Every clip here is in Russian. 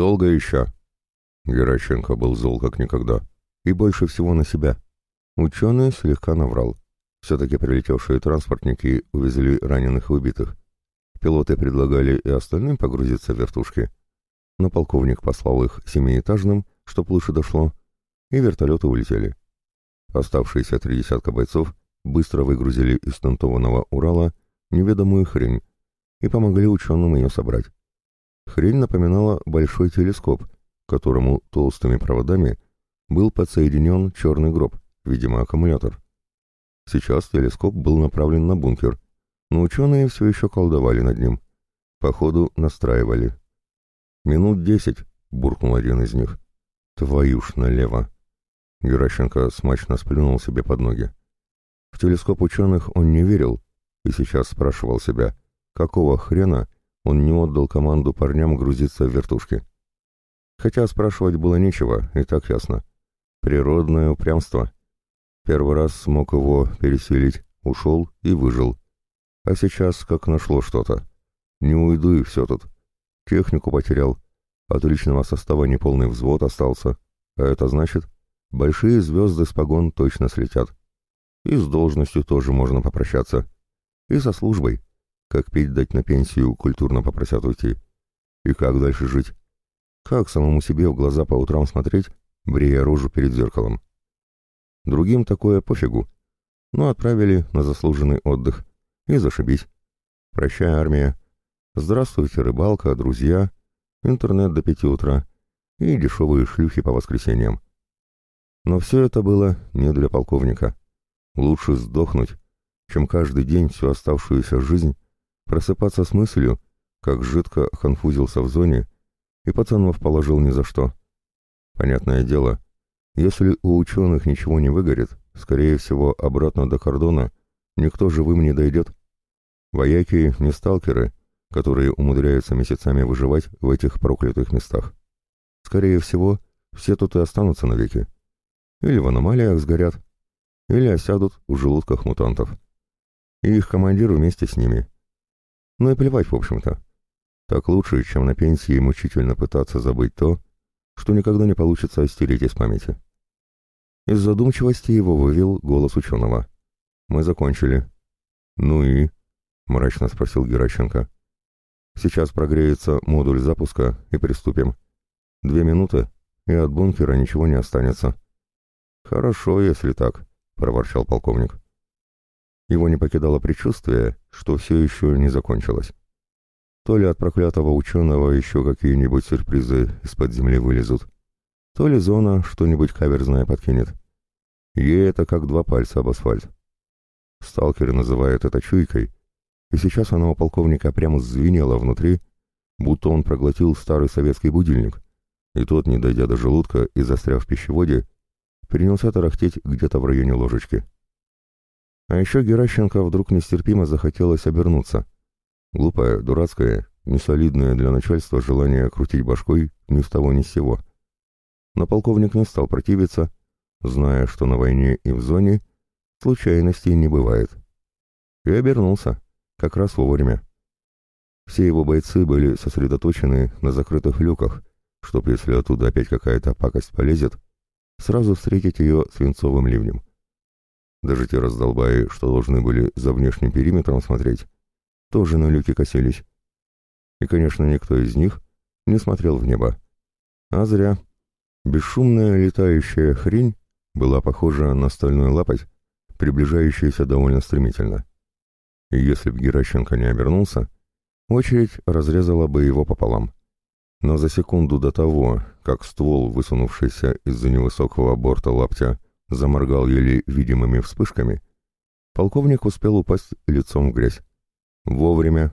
«Долго еще?» Геращенко был зол как никогда. И больше всего на себя. Ученый слегка наврал. Все-таки прилетевшие транспортники увезли раненых и убитых. Пилоты предлагали и остальным погрузиться в вертушки. Но полковник послал их семиэтажным, чтоб лучше дошло, и вертолеты улетели. Оставшиеся три десятка бойцов быстро выгрузили из тентованного Урала неведомую хрень и помогли ученым ее собрать. Хрень напоминала большой телескоп, к которому толстыми проводами был подсоединен черный гроб, видимо, аккумулятор. Сейчас телескоп был направлен на бункер, но ученые все еще колдовали над ним. Походу, настраивали. «Минут десять», — буркнул один из них. «Твою ж налево!» Геращенко смачно сплюнул себе под ноги. В телескоп ученых он не верил и сейчас спрашивал себя, какого хрена он не отдал команду парням грузиться в вертушки. Хотя спрашивать было нечего, и так ясно. Природное упрямство. Первый раз смог его пересилить, ушел и выжил. А сейчас как нашло что-то. Не уйду и все тут. Технику потерял. От личного состава неполный взвод остался. А это значит, большие звезды с погон точно слетят. И с должностью тоже можно попрощаться. И со службой. Как пить дать на пенсию, культурно попросят уйти. И как дальше жить? Как самому себе в глаза по утрам смотреть, брея рожу перед зеркалом? Другим такое пофигу. Но отправили на заслуженный отдых. И зашибись. Прощай, армия. Здравствуйте, рыбалка, друзья. Интернет до пяти утра. И дешевые шлюхи по воскресеньям. Но все это было не для полковника. Лучше сдохнуть, чем каждый день всю оставшуюся жизнь просыпаться с мыслью, как жидко конфузился в зоне и пацанов положил ни за что. Понятное дело, если у ученых ничего не выгорит, скорее всего, обратно до кордона никто живым не дойдет. Вояки не сталкеры, которые умудряются месяцами выживать в этих проклятых местах. Скорее всего, все тут и останутся навеки. Или в аномалиях сгорят, или осядут в желудках мутантов. И их командир вместе с ними. Ну и плевать, в общем-то. Так лучше, чем на пенсии мучительно пытаться забыть то, что никогда не получится стереть из памяти. Из задумчивости его вывел голос ученого. «Мы закончили». «Ну и?» — мрачно спросил Геращенко. «Сейчас прогреется модуль запуска и приступим. Две минуты, и от бункера ничего не останется». «Хорошо, если так», проворчал полковник. Его не покидало предчувствие, что все еще не закончилось. То ли от проклятого ученого еще какие-нибудь сюрпризы из-под земли вылезут, то ли зона что-нибудь каверзное подкинет. Ей это как два пальца об асфальт. Сталкеры называют это чуйкой, и сейчас она у полковника прямо звенела внутри, будто он проглотил старый советский будильник, и тот, не дойдя до желудка и застряв в пищеводе, принялся тарахтеть где-то в районе ложечки. А еще Геращенко вдруг нестерпимо захотелось обернуться. Глупое, дурацкое, несолидное для начальства желание крутить башкой ни с того ни с сего. Но полковник не стал противиться, зная, что на войне и в зоне случайностей не бывает. И обернулся, как раз вовремя. Все его бойцы были сосредоточены на закрытых люках, чтоб если оттуда опять какая-то пакость полезет, сразу встретить ее свинцовым ливнем. Даже те раздолбаи, что должны были за внешним периметром смотреть, тоже на люки косились. И, конечно, никто из них не смотрел в небо. А зря. Бесшумная летающая хрень была похожа на стальную лапоть, приближающуюся довольно стремительно. И если б Геращенко не обернулся, очередь разрезала бы его пополам. Но за секунду до того, как ствол, высунувшийся из-за невысокого борта лаптя, заморгал еле видимыми вспышками, полковник успел упасть лицом в грязь. Вовремя.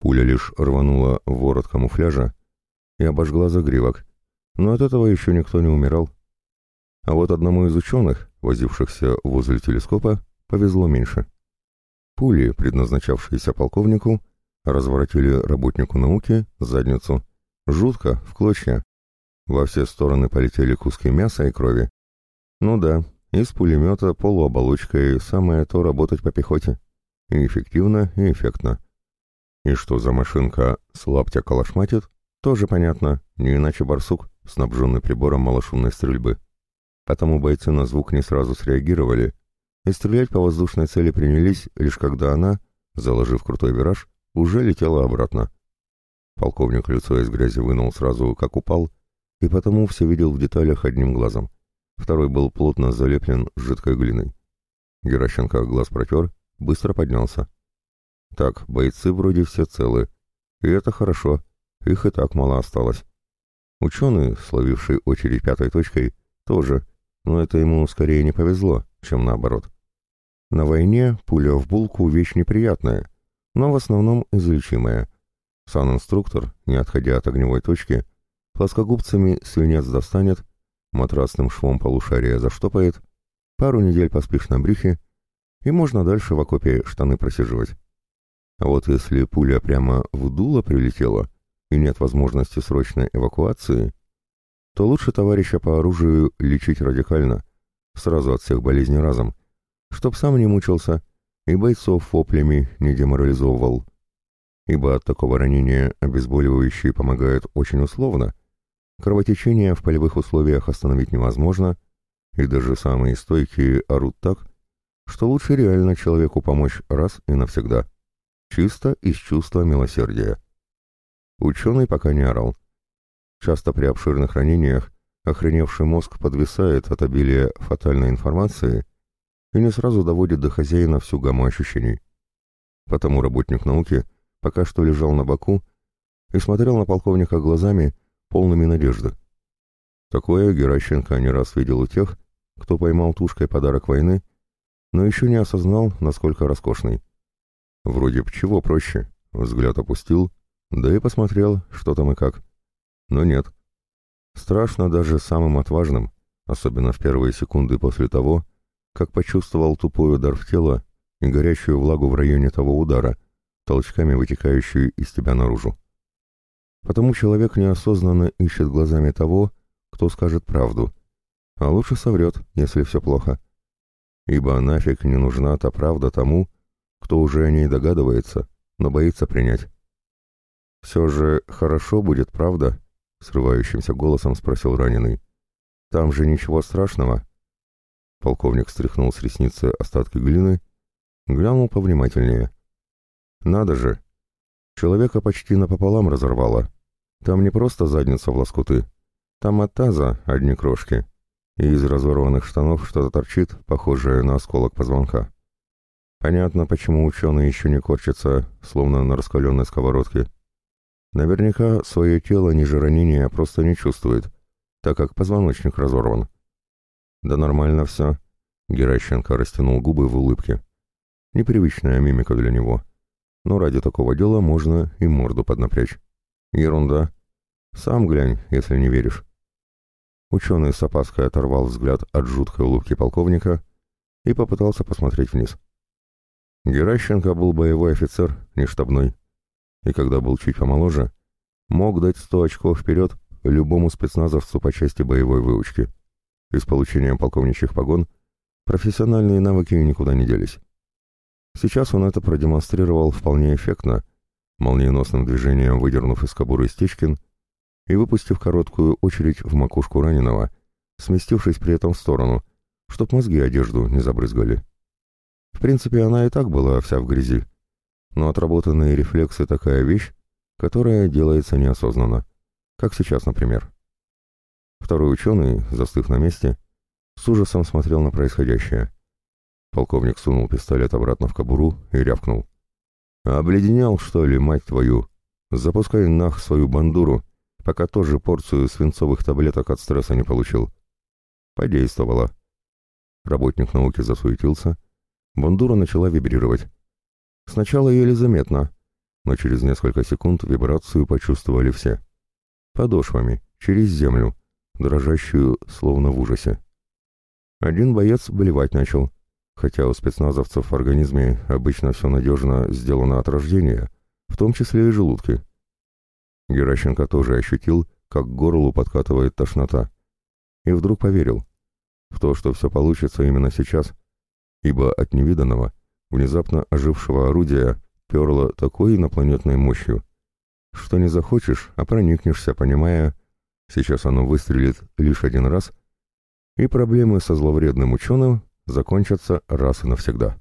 Пуля лишь рванула ворот камуфляжа и обожгла загривок, но от этого еще никто не умирал. А вот одному из ученых, возившихся возле телескопа, повезло меньше. Пули, предназначавшиеся полковнику, разворотили работнику науки задницу, Жутко, в клочья. Во все стороны полетели куски мяса и крови. Ну да, из пулемета полуоболочкой самое то работать по пехоте. И эффективно, и эффектно. И что за машинка с лаптя калашматит, Тоже понятно, не иначе барсук, снабженный прибором малошумной стрельбы. Потому бойцы на звук не сразу среагировали, и стрелять по воздушной цели принялись, лишь когда она, заложив крутой вираж, уже летела обратно. Полковник лицо из грязи вынул сразу, как упал, и потому все видел в деталях одним глазом. Второй был плотно залеплен жидкой глиной. Геращенко глаз протер, быстро поднялся. Так, бойцы вроде все целы. И это хорошо, их и так мало осталось. Ученый, словивший очередь пятой точкой, тоже, но это ему скорее не повезло, чем наоборот. На войне пуля в булку — вещь неприятная, но в основном излечимая. Сан-инструктор, не отходя от огневой точки, плоскогубцами свинец достанет, матрасным швом полушария заштопает, пару недель поспишь на брюхе, и можно дальше в окопе штаны просиживать. А вот если пуля прямо в дуло прилетела и нет возможности срочной эвакуации, то лучше товарища по оружию лечить радикально, сразу от всех болезней разом, чтоб сам не мучился и бойцов воплями не деморализовывал. Ибо от такого ранения обезболивающие помогают очень условно, кровотечение в полевых условиях остановить невозможно, и даже самые стойкие орут так, что лучше реально человеку помочь раз и навсегда, чисто из чувства милосердия. Ученый пока не орал. Часто при обширных ранениях охреневший мозг подвисает от обилия фатальной информации и не сразу доводит до хозяина всю гамму ощущений. Потому работник науки пока что лежал на боку и смотрел на полковника глазами, полными надежды. Такое Геращенко не раз видел у тех, кто поймал тушкой подарок войны, но еще не осознал, насколько роскошный. Вроде б чего проще, взгляд опустил, да и посмотрел, что там и как. Но нет. Страшно даже самым отважным, особенно в первые секунды после того, как почувствовал тупой удар в тело и горячую влагу в районе того удара, толчками вытекающую из тебя наружу. Потому человек неосознанно ищет глазами того, кто скажет правду, а лучше соврет, если все плохо. Ибо нафиг не нужна та правда тому, кто уже о ней догадывается, но боится принять. «Все же хорошо будет, правда?» — срывающимся голосом спросил раненый. «Там же ничего страшного?» Полковник стряхнул с ресницы остатки глины, глянул повнимательнее. «Надо же! Человека почти напополам разорвало. Там не просто задница в лоскуты. Там от таза одни крошки, и из разорванных штанов что-то торчит, похожее на осколок позвонка. Понятно, почему ученый еще не корчится, словно на раскаленной сковородке. Наверняка свое тело ниже ранения просто не чувствует, так как позвоночник разорван. «Да нормально все», — Геращенко растянул губы в улыбке. Непривычная мимика для него. Но ради такого дела можно и морду поднапрячь. Ерунда. Сам глянь, если не веришь. Ученый с опаской оторвал взгляд от жуткой улыбки полковника и попытался посмотреть вниз. Геращенко был боевой офицер, не штабной, и когда был чуть помоложе, мог дать сто очков вперед любому спецназовцу по части боевой выучки. И с получением полковничьих погон профессиональные навыки никуда не делись. Сейчас он это продемонстрировал вполне эффектно, молниеносным движением выдернув из кобуры Стечкин и выпустив короткую очередь в макушку раненого, сместившись при этом в сторону, чтоб мозги одежду не забрызгали. В принципе, она и так была вся в грязи, но отработанные рефлексы — такая вещь, которая делается неосознанно, как сейчас, например. Второй ученый, застыв на месте, с ужасом смотрел на происходящее. Полковник сунул пистолет обратно в кобуру и рявкнул. «Обледенел, что ли, мать твою? Запускай нах свою бандуру, пока тоже порцию свинцовых таблеток от стресса не получил». Подействовало. Работник науки засуетился. Бандура начала вибрировать. Сначала еле заметно, но через несколько секунд вибрацию почувствовали все. Подошвами, через землю, дрожащую, словно в ужасе. Один боец болевать начал, хотя у спецназовцев в организме обычно все надежно сделано от рождения, в том числе и желудки. Геращенко тоже ощутил, как к горлу подкатывает тошнота. И вдруг поверил в то, что все получится именно сейчас, ибо от невиданного, внезапно ожившего орудия перло такой инопланетной мощью, что не захочешь, а проникнешься, понимая, сейчас оно выстрелит лишь один раз, и проблемы со зловредным ученым закончатся раз и навсегда.